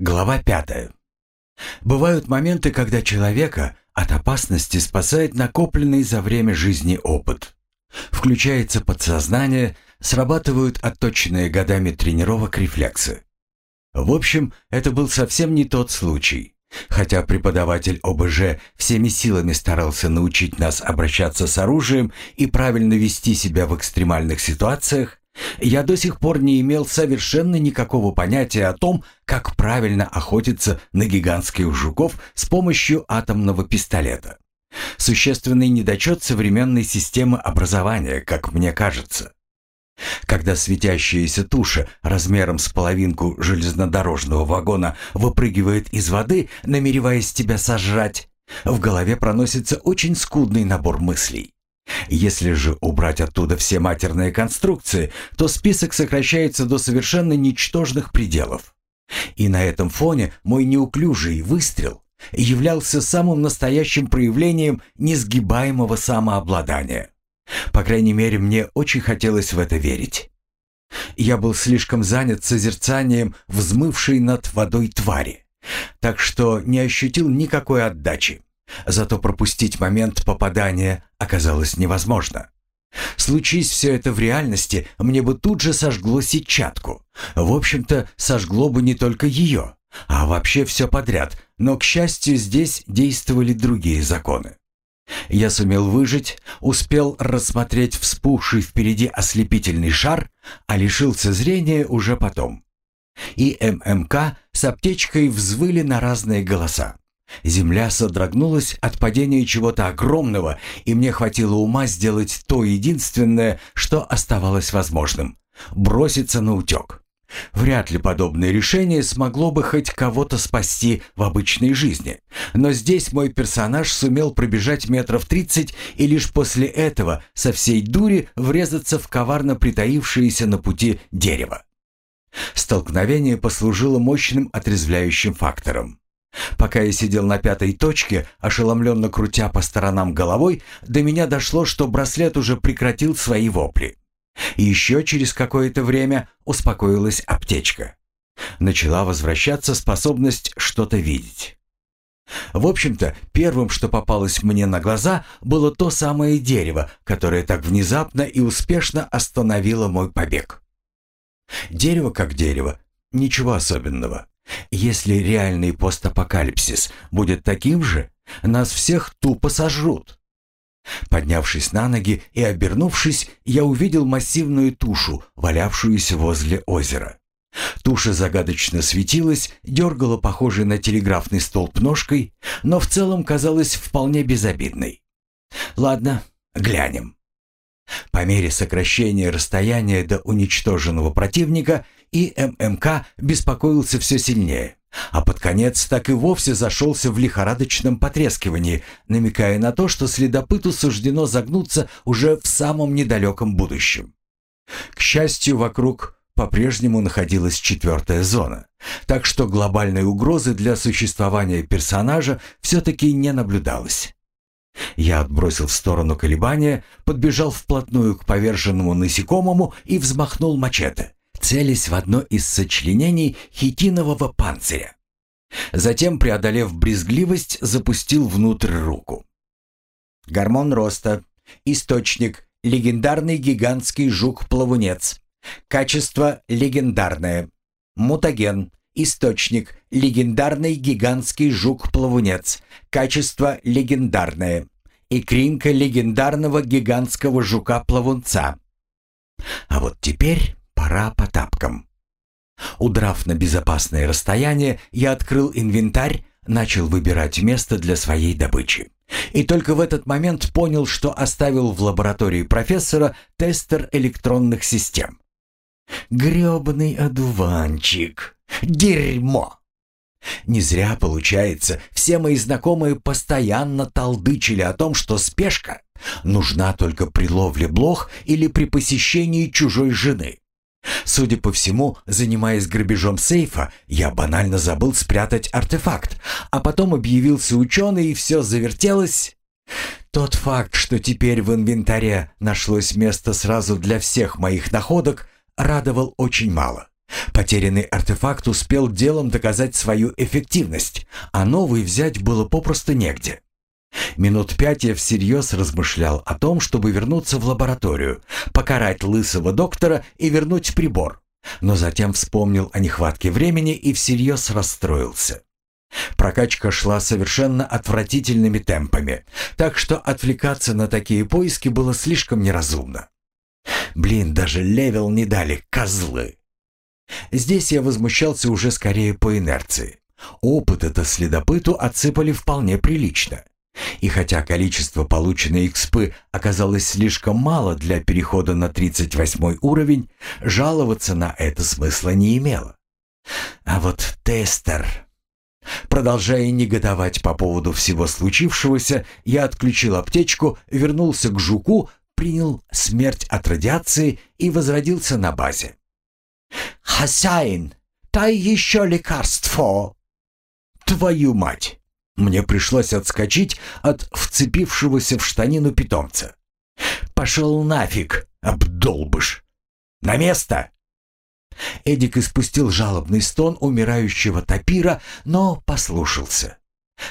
Глава пятая. Бывают моменты, когда человека от опасности спасает накопленный за время жизни опыт. Включается подсознание, срабатывают отточенные годами тренировок рефлексы. В общем, это был совсем не тот случай. Хотя преподаватель ОБЖ всеми силами старался научить нас обращаться с оружием и правильно вести себя в экстремальных ситуациях, я до сих пор не имел совершенно никакого понятия о том, как правильно охотиться на гигантских жуков с помощью атомного пистолета. Существенный недочет современной системы образования, как мне кажется. Когда светящаяся туша размером с половинку железнодорожного вагона выпрыгивает из воды, намереваясь тебя сожрать, в голове проносится очень скудный набор мыслей. Если же убрать оттуда все матерные конструкции, то список сокращается до совершенно ничтожных пределов. И на этом фоне мой неуклюжий выстрел являлся самым настоящим проявлением несгибаемого самообладания. По крайней мере, мне очень хотелось в это верить. Я был слишком занят созерцанием взмывшей над водой твари, так что не ощутил никакой отдачи. Зато пропустить момент попадания оказалось невозможно. Случись все это в реальности, мне бы тут же сожгло сетчатку. В общем-то, сожгло бы не только ее, а вообще все подряд, но, к счастью, здесь действовали другие законы. Я сумел выжить, успел рассмотреть вспухший впереди ослепительный шар, а лишился зрения уже потом. И ММК с аптечкой взвыли на разные голоса. Земля содрогнулась от падения чего-то огромного, и мне хватило ума сделать то единственное, что оставалось возможным — броситься на утек. Вряд ли подобное решение смогло бы хоть кого-то спасти в обычной жизни. Но здесь мой персонаж сумел пробежать метров тридцать и лишь после этого со всей дури врезаться в коварно притаившееся на пути дерево. Столкновение послужило мощным отрезвляющим фактором. Пока я сидел на пятой точке, ошеломленно крутя по сторонам головой, до меня дошло, что браслет уже прекратил свои вопли. И еще через какое-то время успокоилась аптечка. Начала возвращаться способность что-то видеть. В общем-то, первым, что попалось мне на глаза, было то самое дерево, которое так внезапно и успешно остановило мой побег. Дерево как дерево, ничего особенного. Если реальный постапокалипсис будет таким же, нас всех тупо сожрут. Поднявшись на ноги и обернувшись, я увидел массивную тушу, валявшуюся возле озера. Туша загадочно светилась, дергала похожей на телеграфный столб ножкой, но в целом казалась вполне безобидной. Ладно, глянем. По мере сокращения расстояния до уничтоженного противника и ММК беспокоился все сильнее, а под конец так и вовсе зашелся в лихорадочном потрескивании, намекая на то, что следопыту суждено загнуться уже в самом недалеком будущем. К счастью, вокруг по-прежнему находилась четвертая зона, так что глобальной угрозы для существования персонажа все-таки не наблюдалось. Я отбросил в сторону колебания, подбежал вплотную к поверженному насекомому и взмахнул мачете, целясь в одно из сочленений хитинового панциря. Затем, преодолев брезгливость, запустил внутрь руку. Гормон роста. Источник. Легендарный гигантский жук-плавунец. Качество легендарное. Мутаген. Источник. Легендарный гигантский жук-плавунец. Качество легендарное. Икринка легендарного гигантского жука-плавунца. А вот теперь пора по тапкам. Удрав на безопасное расстояние, я открыл инвентарь, начал выбирать место для своей добычи. И только в этот момент понял, что оставил в лаборатории профессора тестер электронных систем. Грёбаный одуванчик. Дерьмо! Не зря, получается, все мои знакомые постоянно толдычили о том, что спешка нужна только при ловле блох или при посещении чужой жены. Судя по всему, занимаясь грабежом сейфа, я банально забыл спрятать артефакт, а потом объявился ученый и все завертелось. Тот факт, что теперь в инвентаре нашлось место сразу для всех моих находок, радовал очень мало. Потерянный артефакт успел делом доказать свою эффективность, а новый взять было попросту негде. Минут пять я всерьез размышлял о том, чтобы вернуться в лабораторию, покарать лысого доктора и вернуть прибор. Но затем вспомнил о нехватке времени и всерьез расстроился. Прокачка шла совершенно отвратительными темпами, так что отвлекаться на такие поиски было слишком неразумно. Блин, даже level не дали, козлы. Здесь я возмущался уже скорее по инерции. Опыт это следопыту отсыпали вполне прилично. И хотя количество полученной экспы оказалось слишком мало для перехода на 38 уровень, жаловаться на это смысла не имело. А вот тестер... Продолжая негодовать по поводу всего случившегося, я отключил аптечку, вернулся к жуку, принял смерть от радиации и возродился на базе. «Хозяин, дай еще лекарство!» «Твою мать!» Мне пришлось отскочить от вцепившегося в штанину питомца. «Пошел нафиг, обдолбыш! На место!» Эдик испустил жалобный стон умирающего тапира, но послушался.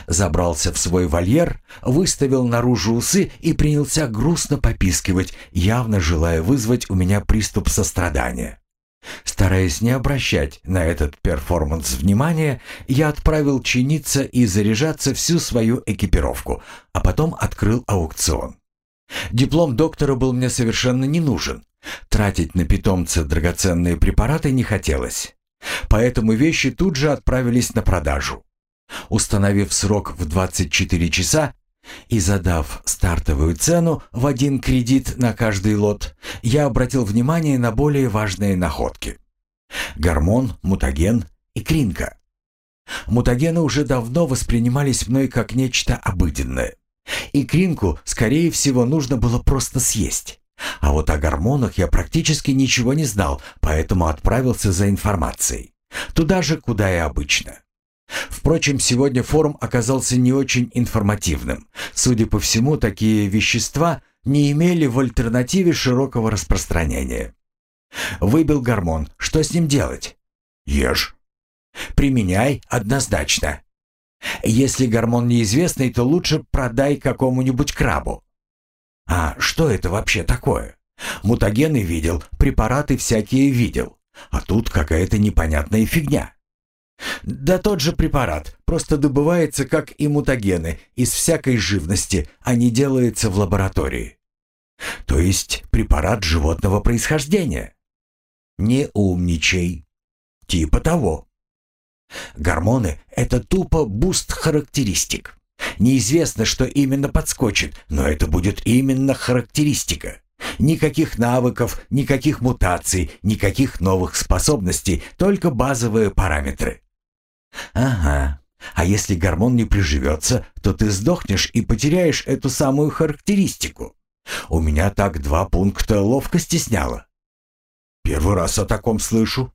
Забрался в свой вольер, выставил наружу усы и принялся грустно попискивать, явно желая вызвать у меня приступ сострадания. Стараясь не обращать на этот перформанс внимания, я отправил чиниться и заряжаться всю свою экипировку, а потом открыл аукцион. Диплом доктора был мне совершенно не нужен. Тратить на питомца драгоценные препараты не хотелось. Поэтому вещи тут же отправились на продажу. Установив срок в 24 часа, и задав стартовую цену в один кредит на каждый лот, я обратил внимание на более важные находки. Гормон, мутаген и кринка. Мутагены уже давно воспринимались мной как нечто обыденное. И кринку, скорее всего, нужно было просто съесть. А вот о гормонах я практически ничего не знал, поэтому отправился за информацией. Туда же, куда и обычно. Впрочем, сегодня форум оказался не очень информативным. Судя по всему, такие вещества не имели в альтернативе широкого распространения. Выбил гормон. Что с ним делать? Ешь. Применяй однозначно. Если гормон неизвестный, то лучше продай какому-нибудь крабу. А что это вообще такое? Мутагены видел, препараты всякие видел. А тут какая-то непонятная фигня. Да тот же препарат, просто добывается, как и мутагены, из всякой живности, а не делается в лаборатории. То есть препарат животного происхождения. Не умничай. Типа того. Гормоны — это тупо boost характеристик. Неизвестно, что именно подскочит, но это будет именно характеристика. Никаких навыков, никаких мутаций, никаких новых способностей, только базовые параметры. Ага. А если гормон не приживется, то ты сдохнешь и потеряешь эту самую характеристику. У меня так два пункта ловкости сняло. Первый раз о таком слышу.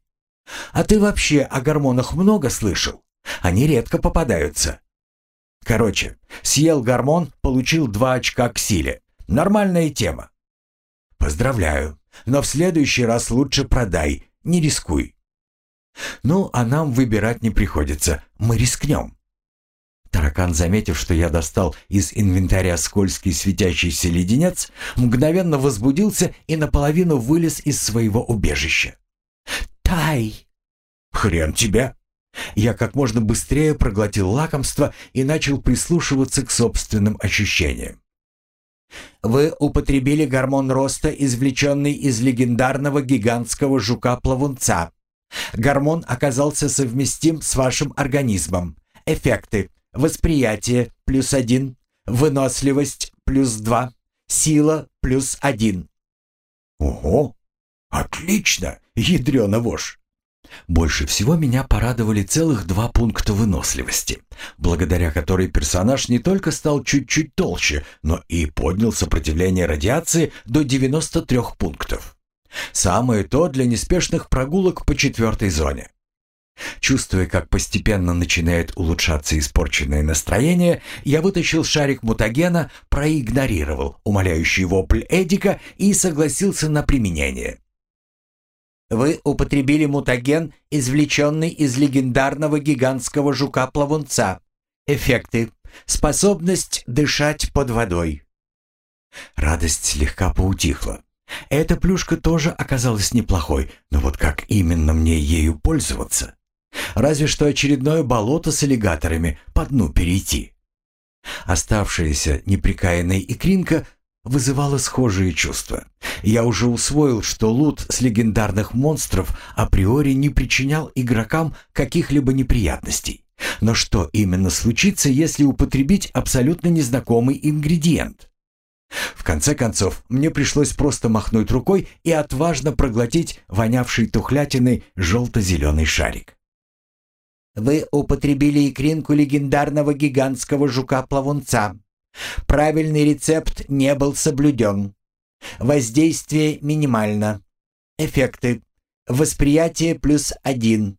А ты вообще о гормонах много слышал? Они редко попадаются. Короче, съел гормон, получил два очка к силе. Нормальная тема. Поздравляю, но в следующий раз лучше продай, не рискуй. Ну, а нам выбирать не приходится, мы рискнем. Таракан, заметив, что я достал из инвентаря скользкий светящийся леденец, мгновенно возбудился и наполовину вылез из своего убежища. «Тай!» «Хрен тебя!» Я как можно быстрее проглотил лакомство и начал прислушиваться к собственным ощущениям. Вы употребили гормон роста, извлеченный из легендарного гигантского жука-плавунца. Гормон оказался совместим с вашим организмом. Эффекты. Восприятие – плюс один. Выносливость – плюс два. Сила – плюс один. Ого! Отлично, ядрёна вошь! Больше всего меня порадовали целых два пункта выносливости, благодаря которой персонаж не только стал чуть-чуть толще, но и поднял сопротивление радиации до 93 пунктов. Самое то для неспешных прогулок по четвертой зоне. Чувствуя, как постепенно начинает улучшаться испорченное настроение, я вытащил шарик мутагена, проигнорировал умоляющий вопль Эдика и согласился на применение. Вы употребили мутаген, извлеченный из легендарного гигантского жука-плавунца. Эффекты. Способность дышать под водой. Радость слегка поутихла. Эта плюшка тоже оказалась неплохой, но вот как именно мне ею пользоваться? Разве что очередное болото с аллигаторами по дну перейти. Оставшаяся неприкаянная икринка вызывала схожие чувства. Я уже усвоил, что лут с легендарных монстров априори не причинял игрокам каких-либо неприятностей. Но что именно случится, если употребить абсолютно незнакомый ингредиент? В конце концов, мне пришлось просто махнуть рукой и отважно проглотить вонявший тухлятиной желто-зеленый шарик. Вы употребили икринку легендарного гигантского жука-плавунца. Правильный рецепт не был соблюден. Воздействие минимально. Эффекты. Восприятие плюс один.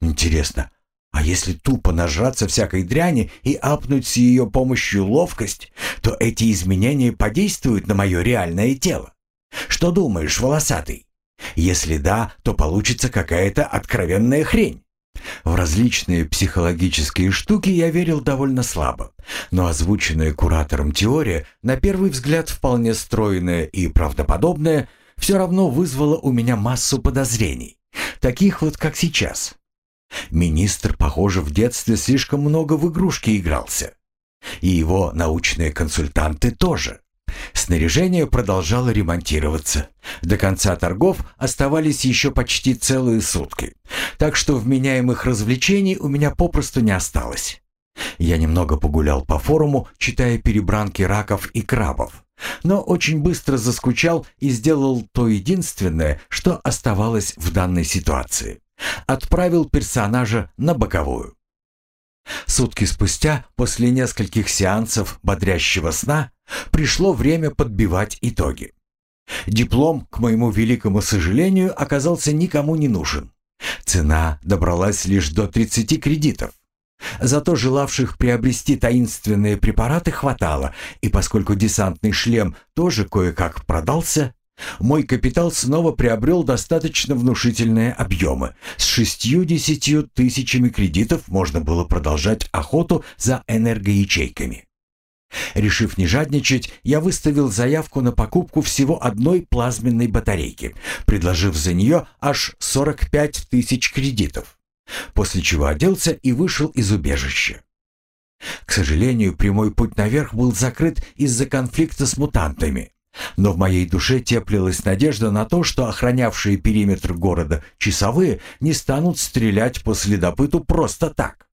Интересно, а если тупо нажраться всякой дряни и апнуть с ее помощью ловкость, то эти изменения подействуют на мое реальное тело? Что думаешь, волосатый? Если да, то получится какая-то откровенная хрень. В различные психологические штуки я верил довольно слабо, но озвученная куратором теория, на первый взгляд вполне стройная и правдоподобная, все равно вызвала у меня массу подозрений, таких вот как сейчас. Министр, похоже, в детстве слишком много в игрушки игрался. И его научные консультанты тоже. Снаряжение продолжало ремонтироваться. До конца торгов оставались еще почти целые сутки. Так что вменяемых развлечений у меня попросту не осталось. Я немного погулял по форуму, читая перебранки раков и крабов. Но очень быстро заскучал и сделал то единственное, что оставалось в данной ситуации. Отправил персонажа на боковую. Сутки спустя, после нескольких сеансов бодрящего сна, пришло время подбивать итоги. Диплом, к моему великому сожалению, оказался никому не нужен. Цена добралась лишь до 30 кредитов. Зато желавших приобрести таинственные препараты хватало, и поскольку десантный шлем тоже кое-как продался, мой капитал снова приобрел достаточно внушительные объемы. С шестью-десятью тысячами кредитов можно было продолжать охоту за энергоячейками. Решив не жадничать, я выставил заявку на покупку всего одной плазменной батарейки, предложив за нее аж 45 тысяч кредитов, после чего оделся и вышел из убежища. К сожалению, прямой путь наверх был закрыт из-за конфликта с мутантами, но в моей душе теплилась надежда на то, что охранявшие периметр города часовые не станут стрелять по следопыту просто так.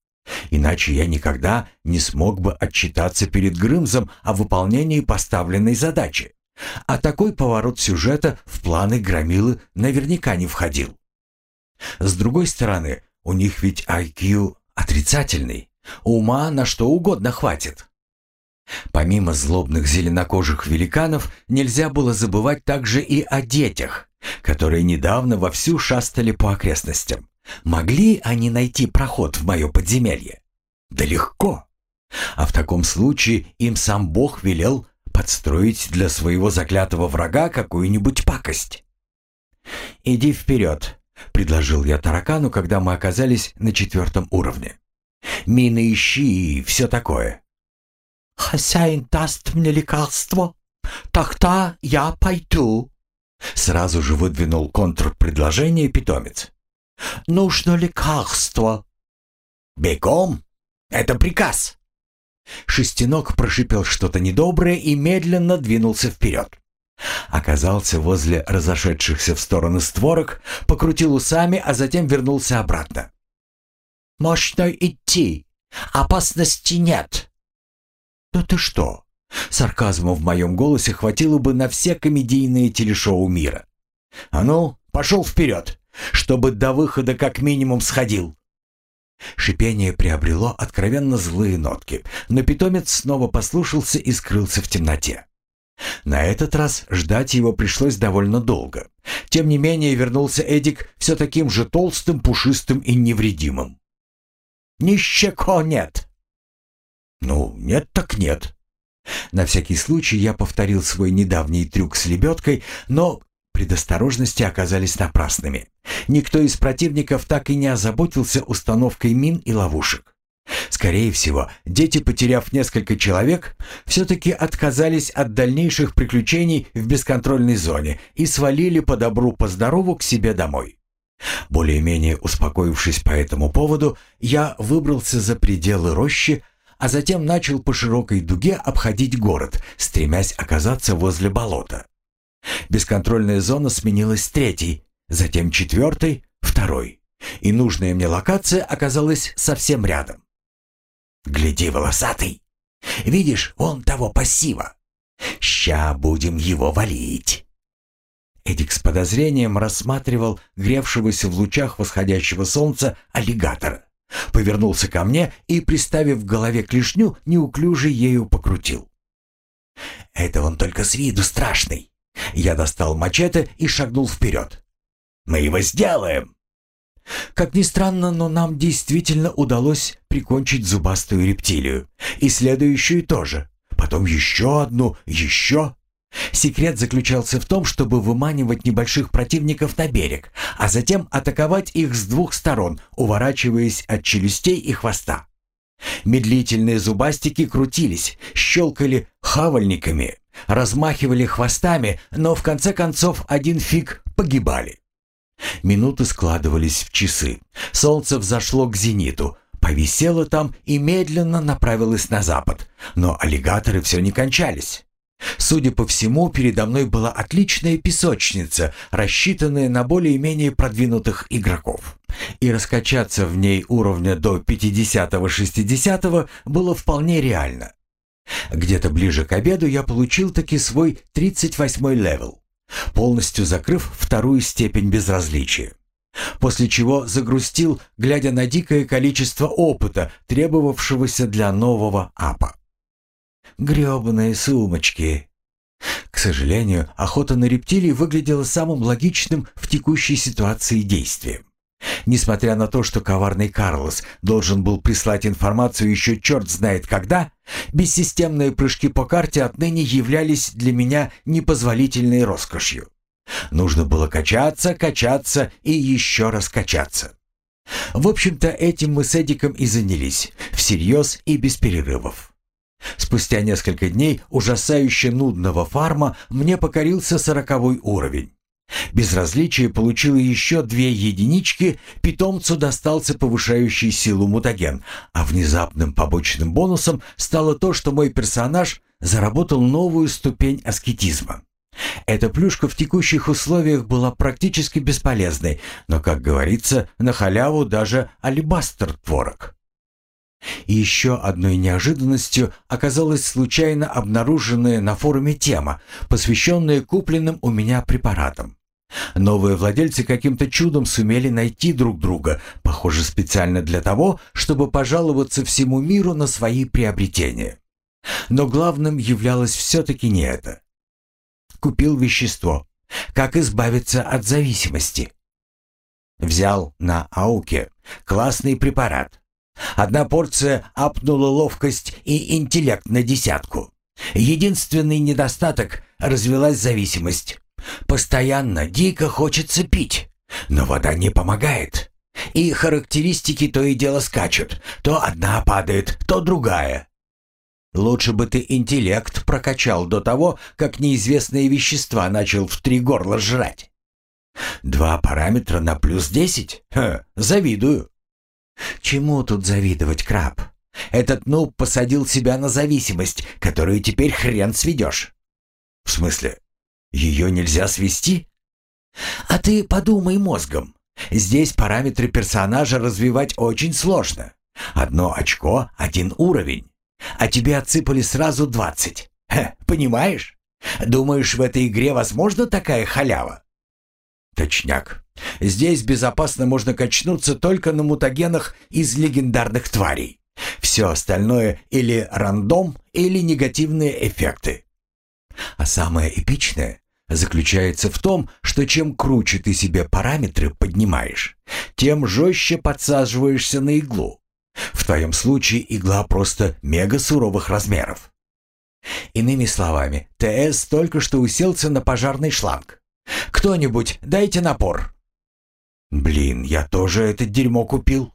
Иначе я никогда не смог бы отчитаться перед Грымзом о выполнении поставленной задачи. А такой поворот сюжета в планы Громилы наверняка не входил. С другой стороны, у них ведь IQ отрицательный. Ума на что угодно хватит. Помимо злобных зеленокожих великанов, нельзя было забывать также и о детях, которые недавно вовсю шастали по окрестностям. Могли они найти проход в мое подземелье? Да легко. А в таком случае им сам Бог велел подстроить для своего заклятого врага какую-нибудь пакость. «Иди вперед», — предложил я таракану, когда мы оказались на четвертом уровне. «Мины ищи и все такое». «Хозяин даст мне лекарство, тогда я пойду», — сразу же выдвинул контрпредложение питомец. «Нужно лекарство». «Бегом! Это приказ!» Шестенок прошипел что-то недоброе и медленно двинулся вперед. Оказался возле разошедшихся в стороны створок, покрутил усами, а затем вернулся обратно. «Можно идти. Опасности нет». «Да ты что?» Сарказма в моем голосе хватило бы на все комедийные телешоу мира. «А ну, пошел вперед, чтобы до выхода как минимум сходил!» Шипение приобрело откровенно злые нотки, но питомец снова послушался и скрылся в темноте. На этот раз ждать его пришлось довольно долго. Тем не менее вернулся Эдик все таким же толстым, пушистым и невредимым. «Нищеко нет!» «Ну, нет так нет». На всякий случай я повторил свой недавний трюк с лебедкой, но предосторожности оказались напрасными. Никто из противников так и не озаботился установкой мин и ловушек. Скорее всего, дети, потеряв несколько человек, все-таки отказались от дальнейших приключений в бесконтрольной зоне и свалили по добру, по здорову к себе домой. Более-менее успокоившись по этому поводу, я выбрался за пределы рощи, а затем начал по широкой дуге обходить город, стремясь оказаться возле болота. Бесконтрольная зона сменилась третьей, затем четвертой, второй, и нужная мне локация оказалась совсем рядом. «Гляди, волосатый! Видишь, вон того пассива! Ща будем его валить!» Эдик с подозрением рассматривал гревшегося в лучах восходящего солнца аллигатора. Повернулся ко мне и, приставив в голове клешню, неуклюже ею покрутил. «Это он только с виду страшный!» Я достал мачете и шагнул вперед. «Мы его сделаем!» Как ни странно, но нам действительно удалось прикончить зубастую рептилию. И следующую тоже. Потом еще одну, еще. Секрет заключался в том, чтобы выманивать небольших противников на берег, а затем атаковать их с двух сторон, уворачиваясь от челюстей и хвоста. Медлительные зубастики крутились, щелкали хавальниками, размахивали хвостами, но в конце концов один фиг погибали. Минуты складывались в часы. Солнце взошло к зениту, повисело там и медленно направилось на запад, но аллигаторы все не кончались. Судя по всему, передо мной была отличная песочница, рассчитанная на более-менее продвинутых игроков. И раскачаться в ней уровня до 50-60 было вполне реально. Где-то ближе к обеду я получил таки свой 38-й level, полностью закрыв вторую степень безразличия. После чего загрустил, глядя на дикое количество опыта, требовавшегося для нового апа. Грёбаные сумочки. К сожалению, охота на рептилий выглядела самым логичным в текущей ситуации действием. Несмотря на то, что коварный Карлос должен был прислать информацию еще черт знает когда, бессистемные прыжки по карте отныне являлись для меня непозволительной роскошью. Нужно было качаться, качаться и еще раз качаться. В общем-то, этим мы с Эдиком и занялись, всерьез и без перерывов. Спустя несколько дней ужасающе нудного фарма мне покорился сороковой уровень. Безразличие получило еще две единички, питомцу достался повышающий силу мутаген, а внезапным побочным бонусом стало то, что мой персонаж заработал новую ступень аскетизма. Эта плюшка в текущих условиях была практически бесполезной, но, как говорится, на халяву даже алибастер творог. И еще одной неожиданностью оказалась случайно обнаруженная на форуме тема, посвященная купленным у меня препаратам. Новые владельцы каким-то чудом сумели найти друг друга, похоже, специально для того, чтобы пожаловаться всему миру на свои приобретения. Но главным являлось все-таки не это. Купил вещество. Как избавиться от зависимости? Взял на Ауке классный препарат. Одна порция апнула ловкость и интеллект на десятку. Единственный недостаток – развелась зависимость. Постоянно дико хочется пить, но вода не помогает. И характеристики то и дело скачут. То одна падает, то другая. Лучше бы ты интеллект прокачал до того, как неизвестные вещества начал в три горла жрать. Два параметра на плюс десять? Завидую. Чему тут завидовать, краб? Этот нуб посадил себя на зависимость, которую теперь хрен сведешь. В смысле? Ее нельзя свести? А ты подумай мозгом. Здесь параметры персонажа развивать очень сложно. Одно очко, один уровень. А тебе отсыпали сразу двадцать. Понимаешь? Думаешь, в этой игре возможна такая халява? Точняк. Здесь безопасно можно качнуться только на мутагенах из легендарных тварей. Все остальное или рандом, или негативные эффекты. А самое эпичное заключается в том, что чем круче ты себе параметры поднимаешь, тем жестче подсаживаешься на иглу. В твоем случае игла просто мега суровых размеров. Иными словами, ТС только что уселся на пожарный шланг. Кто-нибудь, дайте напор!» «Блин, я тоже это дерьмо купил.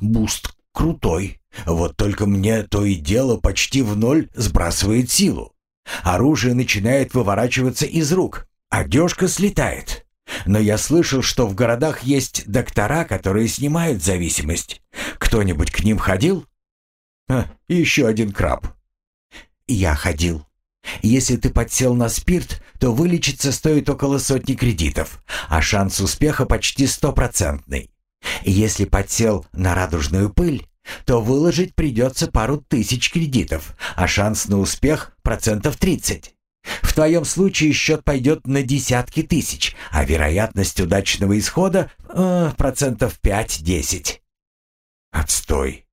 Буст крутой. Вот только мне то и дело почти в ноль сбрасывает силу. Оружие начинает выворачиваться из рук, одежка слетает. Но я слышал, что в городах есть доктора, которые снимают зависимость. Кто-нибудь к ним ходил? А, еще один краб. Я ходил. Если ты подсел на спирт, то вылечиться стоит около сотни кредитов, а шанс успеха почти стопроцентный. Если подсел на радужную пыль, то выложить придется пару тысяч кредитов, а шанс на успех процентов 30. В твоем случае счет пойдет на десятки тысяч, а вероятность удачного исхода э, процентов 5-10. Отстой.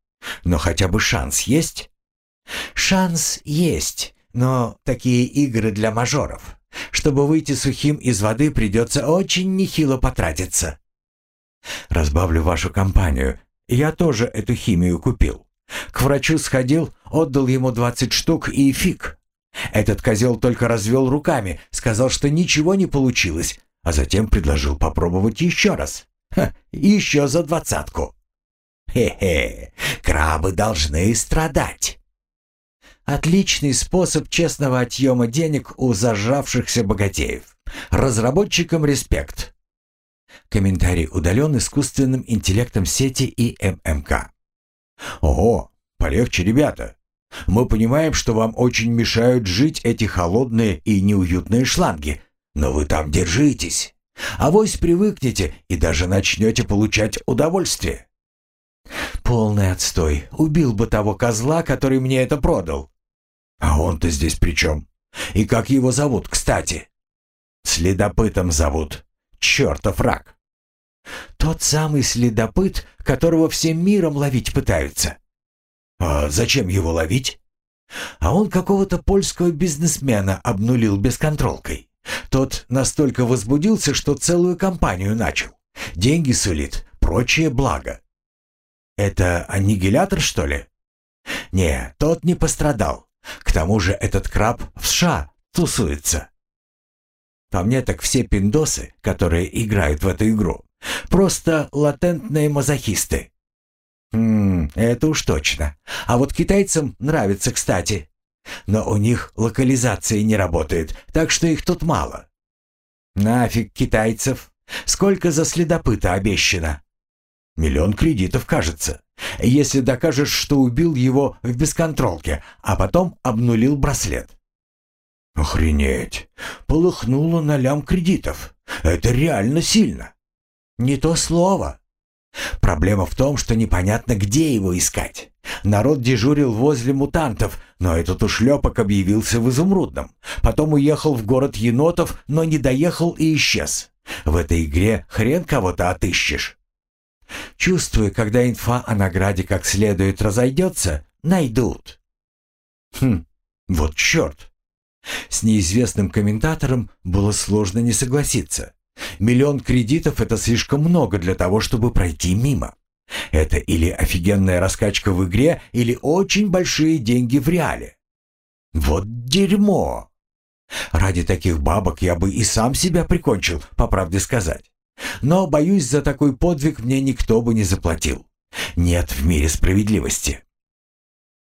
Но хотя бы шанс есть? Шанс есть, но такие игры для мажоров. Чтобы выйти сухим из воды, придется очень нехило потратиться. Разбавлю вашу компанию. Я тоже эту химию купил. К врачу сходил, отдал ему 20 штук и фиг. Этот козел только развел руками, сказал, что ничего не получилось, а затем предложил попробовать еще раз. Ха, еще за двадцатку. Хе-хе, крабы должны страдать. Отличный способ честного отъема денег у зажавшихся богатеев. Разработчикам респект. Комментарий удален искусственным интеллектом сети и ММК. Ого, полегче, ребята. Мы понимаем, что вам очень мешают жить эти холодные и неуютные шланги, но вы там держитесь. Авось привыкнете и даже начнете получать удовольствие. Полный отстой. Убил бы того козла, который мне это продал. А он-то здесь при чем? И как его зовут, кстати? Следопытом зовут. Чертов рак. Тот самый следопыт, которого всем миром ловить пытаются. А зачем его ловить? А он какого-то польского бизнесмена обнулил бесконтролкой. Тот настолько возбудился, что целую компанию начал. Деньги сулит, прочее благо. Это аннигилятор, что ли? Не, тот не пострадал. К тому же этот краб в США тусуется. По мне так все пиндосы, которые играют в эту игру, просто латентные мазохисты. Ммм, это уж точно. А вот китайцам нравится, кстати. Но у них локализация не работает, так что их тут мало. Нафиг китайцев. Сколько за следопыта обещано? Миллион кредитов, кажется. Если докажешь, что убил его в бесконтролке, а потом обнулил браслет. Охренеть. Полыхнуло на лям кредитов. Это реально сильно. Не то слово. Проблема в том, что непонятно, где его искать. Народ дежурил возле мутантов, но этот ушлепок объявился в Изумрудном. Потом уехал в город енотов, но не доехал и исчез. В этой игре хрен кого-то отыщешь. Чувствую, когда инфа о награде как следует разойдется, найдут. Хм, вот черт. С неизвестным комментатором было сложно не согласиться. Миллион кредитов — это слишком много для того, чтобы пройти мимо. Это или офигенная раскачка в игре, или очень большие деньги в реале. Вот дерьмо! Ради таких бабок я бы и сам себя прикончил, по правде сказать. Но, боюсь, за такой подвиг мне никто бы не заплатил. Нет в мире справедливости.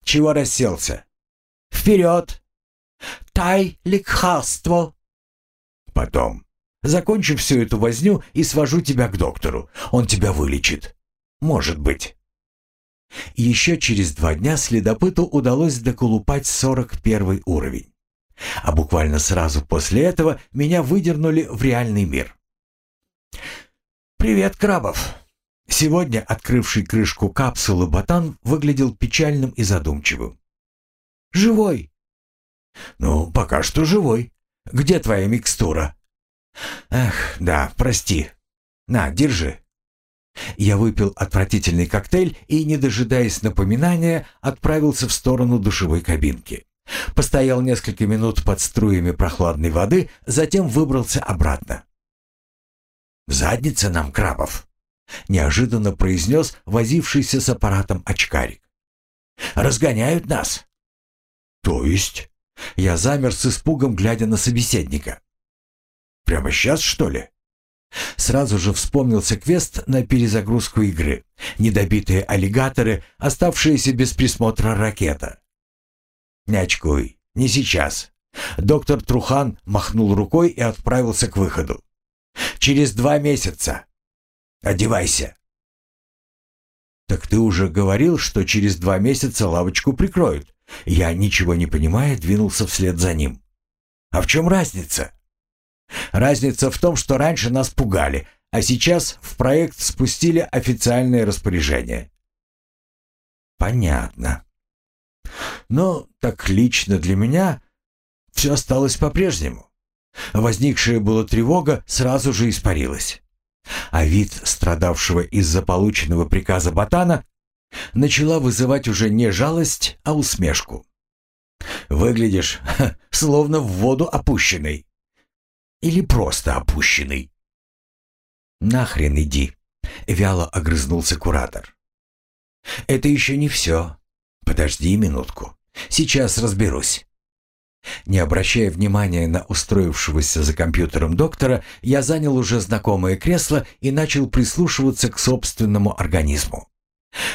Чего расселся? Вперед! Тай лекарство! Потом. Закончу всю эту возню и свожу тебя к доктору. Он тебя вылечит. Может быть. Еще через два дня следопыту удалось доколупать 41 уровень. А буквально сразу после этого меня выдернули в реальный мир. «Привет, Крабов!» Сегодня открывший крышку капсулы ботан выглядел печальным и задумчивым. «Живой!» «Ну, пока что живой. Где твоя микстура?» «Эх, да, прости. На, держи». Я выпил отвратительный коктейль и, не дожидаясь напоминания, отправился в сторону душевой кабинки. Постоял несколько минут под струями прохладной воды, затем выбрался обратно. «Задница нам, Крабов!» — неожиданно произнес возившийся с аппаратом очкарик. «Разгоняют нас!» «То есть?» Я замер с испугом, глядя на собеседника. Прямо сейчас, что ли?» Сразу же вспомнился квест на перезагрузку игры. Недобитые аллигаторы, оставшиеся без присмотра ракета. «Не очкуй, не сейчас». Доктор Трухан махнул рукой и отправился к выходу. «Через два месяца. Одевайся». «Так ты уже говорил, что через два месяца лавочку прикроют». Я, ничего не понимая, двинулся вслед за ним. «А в чем разница?» Разница в том, что раньше нас пугали, а сейчас в проект спустили официальное распоряжение. Понятно. Но так лично для меня все осталось по-прежнему. Возникшая была тревога сразу же испарилась. А вид страдавшего из-за полученного приказа ботана начала вызывать уже не жалость, а усмешку. «Выглядишь, словно в воду опущенный», или просто опущенный?» «Нахрен иди!» — вяло огрызнулся куратор. «Это еще не все. Подожди минутку. Сейчас разберусь». Не обращая внимания на устроившегося за компьютером доктора, я занял уже знакомое кресло и начал прислушиваться к собственному организму.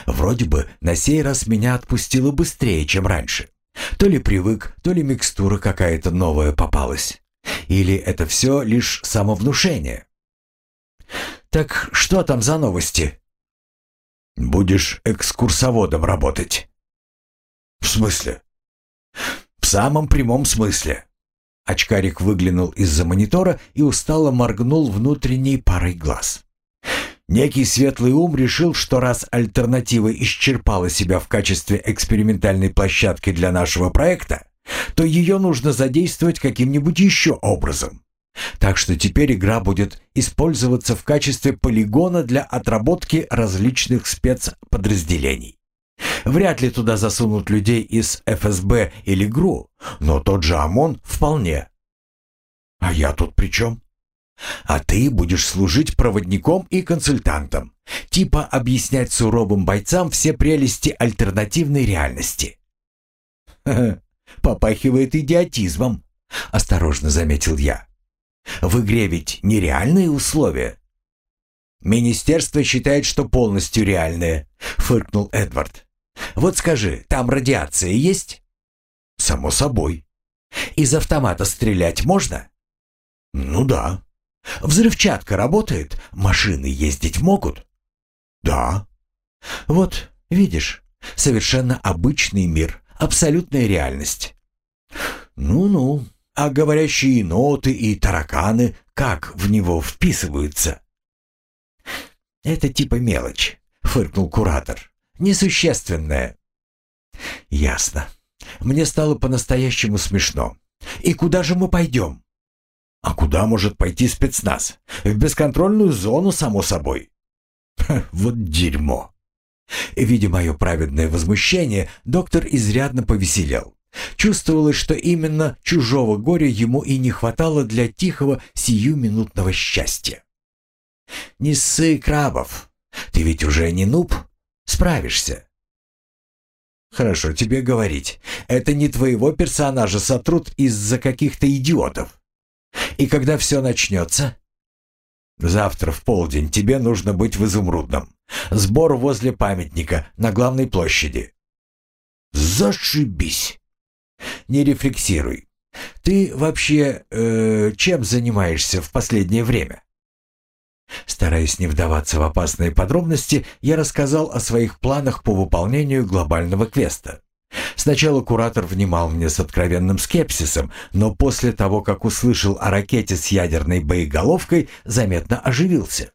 Вроде бы на сей раз меня отпустило быстрее, чем раньше. То ли привык, то ли микстура какая-то новая попалась. Или это все лишь самовнушение? Так что там за новости? Будешь экскурсоводом работать. В смысле? В самом прямом смысле. Очкарик выглянул из-за монитора и устало моргнул внутренней парой глаз. Некий светлый ум решил, что раз альтернатива исчерпала себя в качестве экспериментальной площадки для нашего проекта, то ее нужно задействовать каким-нибудь еще образом. Так что теперь игра будет использоваться в качестве полигона для отработки различных спецподразделений. Вряд ли туда засунут людей из ФСБ или ГРУ, но тот же ОМОН вполне. А я тут при чем? А ты будешь служить проводником и консультантом, типа объяснять суровым бойцам все прелести альтернативной реальности. попахивает идиотизмом», — осторожно заметил я. «В игре ведь нереальные условия». «Министерство считает, что полностью реальные», — фыркнул Эдвард. «Вот скажи, там радиация есть?» «Само собой». «Из автомата стрелять можно?» «Ну да». «Взрывчатка работает? Машины ездить могут?» «Да». «Вот, видишь, совершенно обычный мир, абсолютная реальность. Ну-ну, а говорящие ноты и тараканы как в него вписываются? Это типа мелочь, фыркнул куратор. Несущественная. Ясно. Мне стало по-настоящему смешно. И куда же мы пойдем? А куда может пойти спецназ? В бесконтрольную зону, само собой. Ха, вот дерьмо. Видя мое праведное возмущение, доктор изрядно повеселел. Чувствовалось, что именно чужого горя ему и не хватало для тихого сиюминутного счастья. «Не ссы, Крабов, ты ведь уже не нуб, справишься». «Хорошо тебе говорить. Это не твоего персонажа сотрут из-за каких-то идиотов. И когда все начнется?» «Завтра в полдень тебе нужно быть в Изумрудном. Сбор возле памятника на главной площади». «Зашибись!» «Не рефлексируй. Ты вообще э, чем занимаешься в последнее время?» Стараясь не вдаваться в опасные подробности, я рассказал о своих планах по выполнению глобального квеста. Сначала куратор внимал мне с откровенным скепсисом, но после того, как услышал о ракете с ядерной боеголовкой, заметно оживился.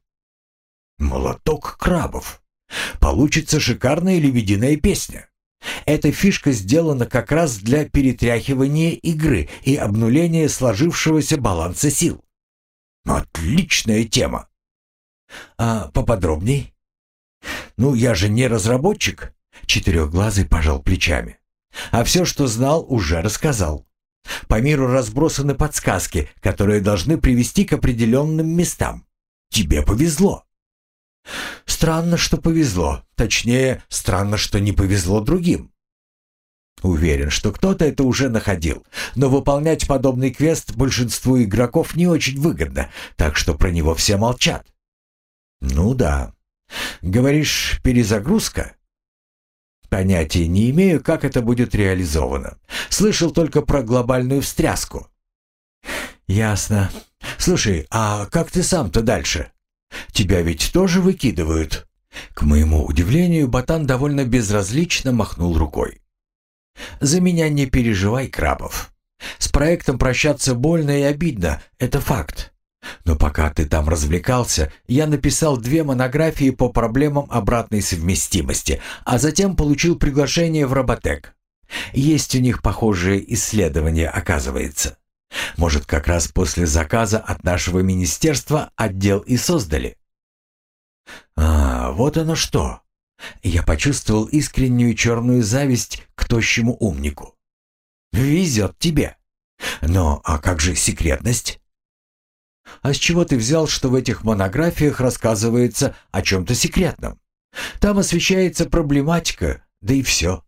«Молоток крабов. Получится шикарная лебединая песня. Эта фишка сделана как раз для перетряхивания игры и обнуления сложившегося баланса сил. Отличная тема. А поподробней? Ну, я же не разработчик. Четырехглазый пожал плечами. А все, что знал, уже рассказал. По миру разбросаны подсказки, которые должны привести к определенным местам. Тебе повезло. Странно, что повезло. Точнее, странно, что не повезло другим. Уверен, что кто-то это уже находил, но выполнять подобный квест большинству игроков не очень выгодно, так что про него все молчат. Ну да. Говоришь, перезагрузка? Понятия не имею, как это будет реализовано. Слышал только про глобальную встряску. Ясно. Слушай, а как ты сам-то дальше? Тебя ведь тоже выкидывают? К моему удивлению, Ботан довольно безразлично махнул рукой. «За меня не переживай, Крабов. С проектом прощаться больно и обидно, это факт. Но пока ты там развлекался, я написал две монографии по проблемам обратной совместимости, а затем получил приглашение в Роботек. Есть у них похожие исследования, оказывается. Может, как раз после заказа от нашего министерства отдел и создали. А, вот оно что. Я почувствовал искреннюю черную зависть к тощему умнику. Везет тебе. Но а как же секретность? А с чего ты взял, что в этих монографиях рассказывается о чем-то секретном? Там освещается проблематика, да и все.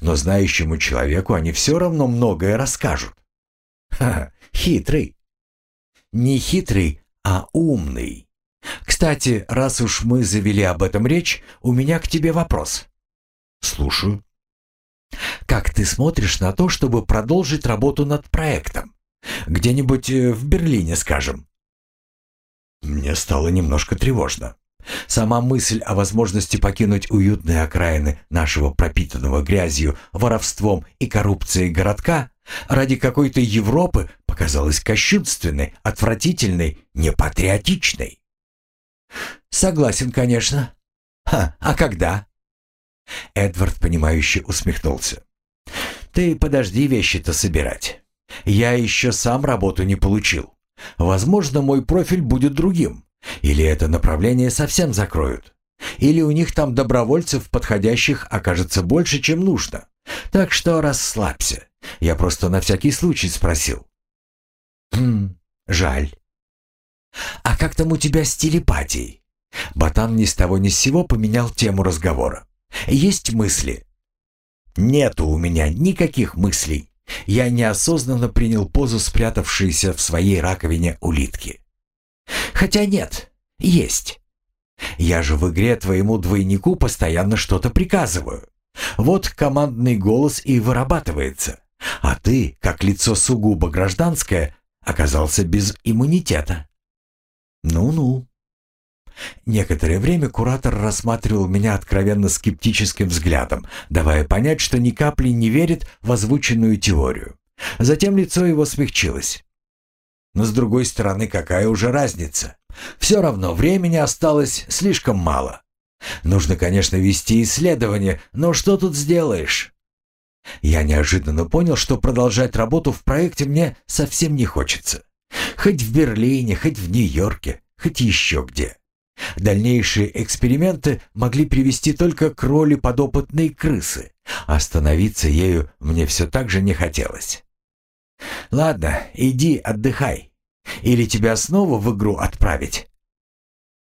Но знающему человеку они все равно многое расскажут. Ха, хитрый. Не хитрый, а умный. Кстати, раз уж мы завели об этом речь, у меня к тебе вопрос. Слушаю. Как ты смотришь на то, чтобы продолжить работу над проектом? Где-нибудь э, в Берлине, скажем. Мне стало немножко тревожно. Сама мысль о возможности покинуть уютные окраины нашего пропитанного грязью, воровством и коррупцией городка ради какой-то Европы показалась кощунственной, отвратительной, непатриотичной. «Согласен, конечно. Ха, а когда?» Эдвард, понимающе усмехнулся. «Ты подожди вещи-то собирать. Я еще сам работу не получил. Возможно, мой профиль будет другим. Или это направление совсем закроют. Или у них там добровольцев подходящих окажется больше, чем нужно. Так что расслабься. Я просто на всякий случай спросил. Хм, жаль. А как там у тебя с телепатией? Ботан ни с того ни с сего поменял тему разговора. Есть мысли? Нету у меня никаких мыслей. Я неосознанно принял позу спрятавшейся в своей раковине улитки. Хотя нет, есть. Я же в игре твоему двойнику постоянно что-то приказываю. Вот командный голос и вырабатывается. А ты, как лицо сугубо гражданское, оказался без иммунитета. Ну-ну. Некоторое время куратор рассматривал меня откровенно скептическим взглядом, давая понять, что ни капли не верит в озвученную теорию. Затем лицо его смягчилось. Но с другой стороны, какая уже разница? Все равно времени осталось слишком мало. Нужно, конечно, вести исследование, но что тут сделаешь? Я неожиданно понял, что продолжать работу в проекте мне совсем не хочется. Хоть в Берлине, хоть в Нью-Йорке, хоть еще где. Дальнейшие эксперименты могли привести только к роли подопытной крысы. Остановиться ею мне все так же не хотелось. «Ладно, иди отдыхай. Или тебя снова в игру отправить?»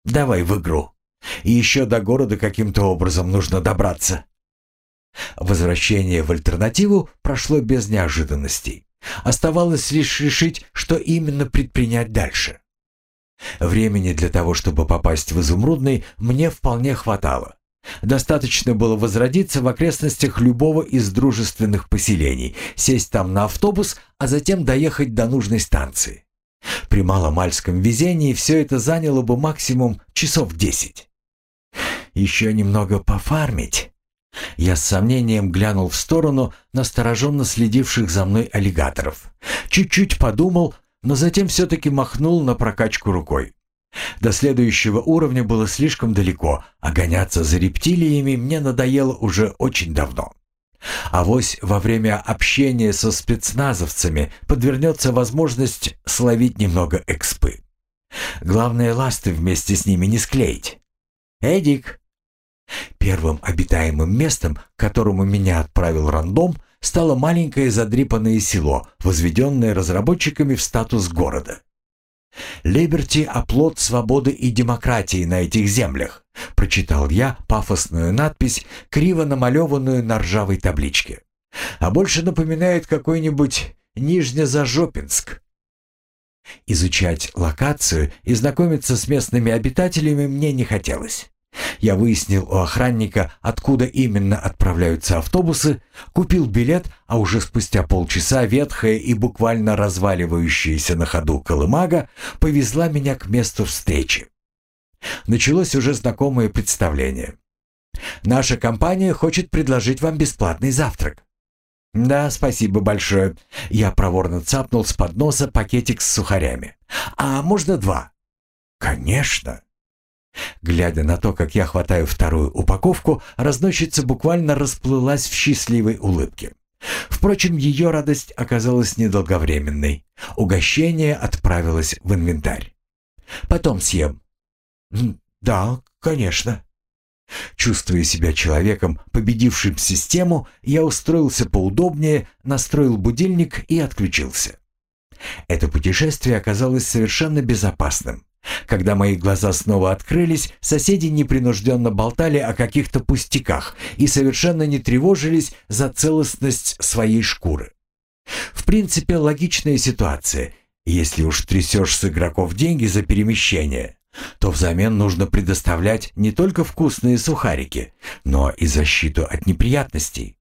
«Давай в игру. И еще до города каким-то образом нужно добраться». Возвращение в альтернативу прошло без неожиданностей. Оставалось лишь решить, что именно предпринять дальше. Времени для того, чтобы попасть в Изумрудный, мне вполне хватало. Достаточно было возродиться в окрестностях любого из дружественных поселений, сесть там на автобус, а затем доехать до нужной станции. При маломальском везении все это заняло бы максимум часов десять. Еще немного пофармить. Я с сомнением глянул в сторону настороженно следивших за мной аллигаторов. Чуть-чуть подумал, но затем все-таки махнул на прокачку рукой. До следующего уровня было слишком далеко, а гоняться за рептилиями мне надоело уже очень давно. А вось во время общения со спецназовцами подвернется возможность словить немного экспы. Главное, ласты вместе с ними не склеить. «Эдик!» Первым обитаемым местом, к которому меня отправил рандом, стало маленькое задрипанное село, возведенное разработчиками в статус города. «Либерти – оплот свободы и демократии на этих землях», – прочитал я пафосную надпись, криво намалеванную на ржавой табличке. а больше напоминает какой-нибудь Нижнезажопинск. Изучать локацию и знакомиться с местными обитателями мне не хотелось. Я выяснил у охранника, откуда именно отправляются автобусы, купил билет, а уже спустя полчаса ветхая и буквально разваливающаяся на ходу колымага повезла меня к месту встречи. Началось уже знакомое представление. «Наша компания хочет предложить вам бесплатный завтрак». «Да, спасибо большое». Я проворно цапнул с подноса пакетик с сухарями. «А можно два?» «Конечно». Глядя на то, как я хватаю вторую упаковку, разносчица буквально расплылась в счастливой улыбке. Впрочем, ее радость оказалась недолговременной. Угощение отправилось в инвентарь. «Потом съем». «Да, конечно». Чувствуя себя человеком, победившим систему, я устроился поудобнее, настроил будильник и отключился. Это путешествие оказалось совершенно безопасным. Когда мои глаза снова открылись, соседи непринужденно болтали о каких-то пустяках и совершенно не тревожились за целостность своей шкуры. В принципе, логичная ситуация. Если уж трясешь с игроков деньги за перемещение, то взамен нужно предоставлять не только вкусные сухарики, но и защиту от неприятностей.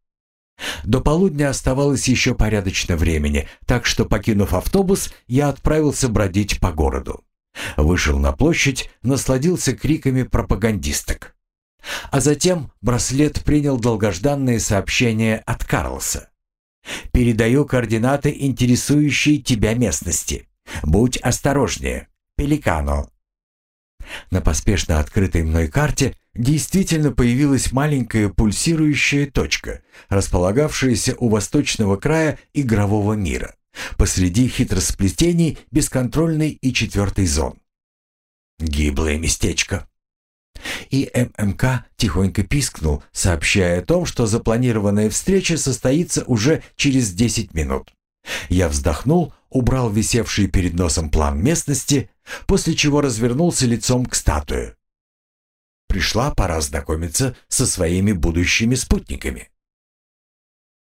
До полудня оставалось еще порядочно времени, так что, покинув автобус, я отправился бродить по городу. Вышел на площадь, насладился криками пропагандисток. А затем браслет принял долгожданное сообщение от Карлса. «Передаю координаты интересующей тебя местности. Будь осторожнее. Пеликано». На поспешно открытой мной карте действительно появилась маленькая пульсирующая точка, располагавшаяся у восточного края игрового мира посреди хитросплетений бесконтрольной и четвертой зон. Гиблое местечко. И ММК тихонько пискнул, сообщая о том, что запланированная встреча состоится уже через 10 минут. Я вздохнул, убрал висевший перед носом план местности, после чего развернулся лицом к статуе. Пришла пора знакомиться со своими будущими спутниками.